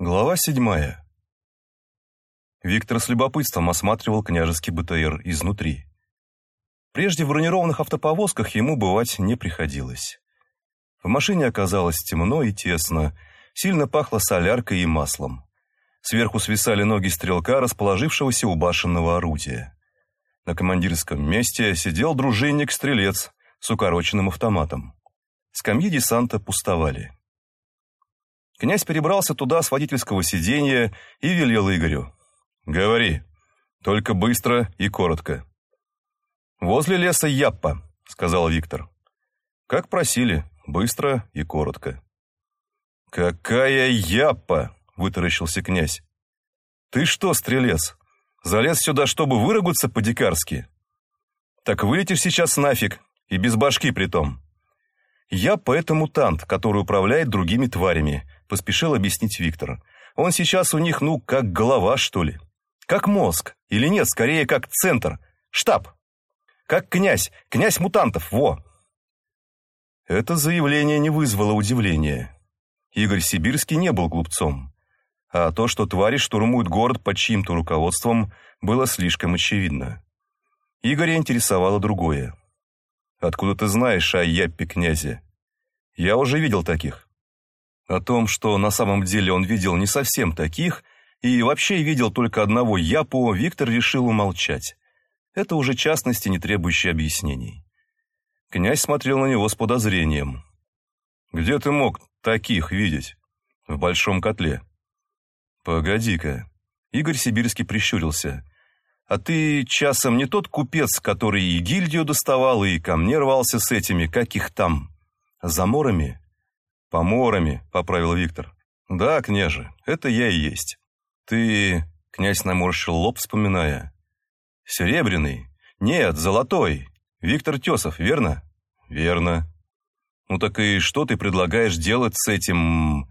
Глава седьмая. Виктор с любопытством осматривал княжеский БТР изнутри. Прежде в бронированных автоповозках ему бывать не приходилось. В машине оказалось темно и тесно, сильно пахло соляркой и маслом. Сверху свисали ноги стрелка, расположившегося у башенного орудия. На командирском месте сидел дружинник-стрелец с укороченным автоматом. Скамьи десанта пустовали. Князь перебрался туда с водительского сиденья и велел Игорю. «Говори, только быстро и коротко». «Возле леса Яппа», — сказал Виктор. «Как просили, быстро и коротко». «Какая Яппа?» — вытаращился князь. «Ты что, стрелец, залез сюда, чтобы выругаться по-дикарски?» «Так вылетишь сейчас нафиг, и без башки притом». «Яппа — это мутант, который управляет другими тварями», поспешил объяснить Виктор. Он сейчас у них, ну, как голова, что ли. Как мозг. Или нет, скорее, как центр. Штаб. Как князь. Князь мутантов. Во. Это заявление не вызвало удивления. Игорь Сибирский не был глупцом. А то, что твари штурмуют город под чьим-то руководством, было слишком очевидно. Игоря интересовало другое. «Откуда ты знаешь о Яппе князе?» «Я уже видел таких». О том, что на самом деле он видел не совсем таких, и вообще видел только одного Япу, Виктор решил умолчать. Это уже частности, не требующие объяснений. Князь смотрел на него с подозрением. «Где ты мог таких видеть?» «В большом котле». «Погоди-ка». Игорь Сибирский прищурился. «А ты часом не тот купец, который и гильдию доставал, и ко мне рвался с этими, как их там, заморами?» «Поморами», — поправил Виктор. «Да, княже, это я и есть». «Ты...» — князь наморщил лоб, вспоминая. «Серебряный? Нет, золотой. Виктор Тесов, верно?» «Верно». «Ну так и что ты предлагаешь делать с этим...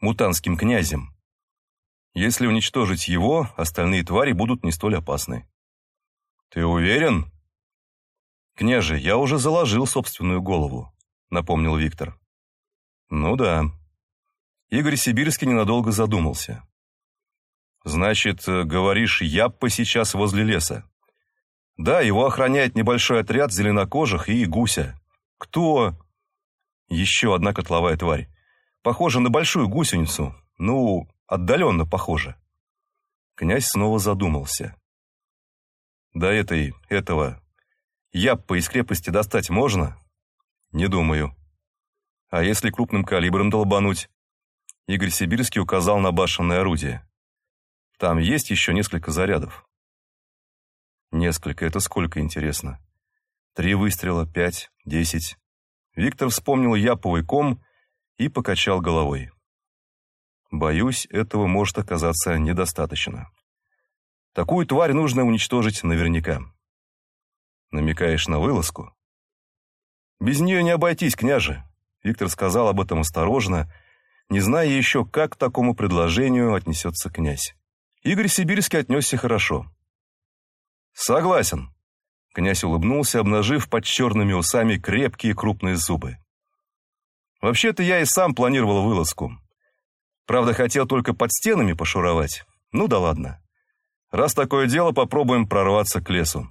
мутанским князем?» «Если уничтожить его, остальные твари будут не столь опасны». «Ты уверен?» «Княже, я уже заложил собственную голову», — напомнил Виктор. «Ну да». Игорь Сибирский ненадолго задумался. «Значит, говоришь, Яппа сейчас возле леса?» «Да, его охраняет небольшой отряд зеленокожих и гуся». «Кто?» «Еще одна котловая тварь. Похожа на большую гусеницу. Ну, отдаленно похожа». Князь снова задумался. «До этой, этого, Яппа из крепости достать можно?» «Не думаю». А если крупным калибром долбануть? Игорь Сибирский указал на башенное орудие. Там есть еще несколько зарядов. Несколько, это сколько, интересно? Три выстрела, пять, десять. Виктор вспомнил яповый ком и покачал головой. Боюсь, этого может оказаться недостаточно. Такую тварь нужно уничтожить наверняка. Намекаешь на вылазку? Без нее не обойтись, княже. Виктор сказал об этом осторожно, не зная еще, как к такому предложению отнесется князь. Игорь Сибирский отнесся хорошо. «Согласен», — князь улыбнулся, обнажив под черными усами крепкие крупные зубы. «Вообще-то я и сам планировал вылазку. Правда, хотел только под стенами пошуровать. Ну да ладно. Раз такое дело, попробуем прорваться к лесу.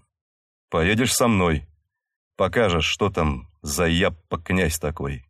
Поедешь со мной. Покажешь, что там за яб князь такой».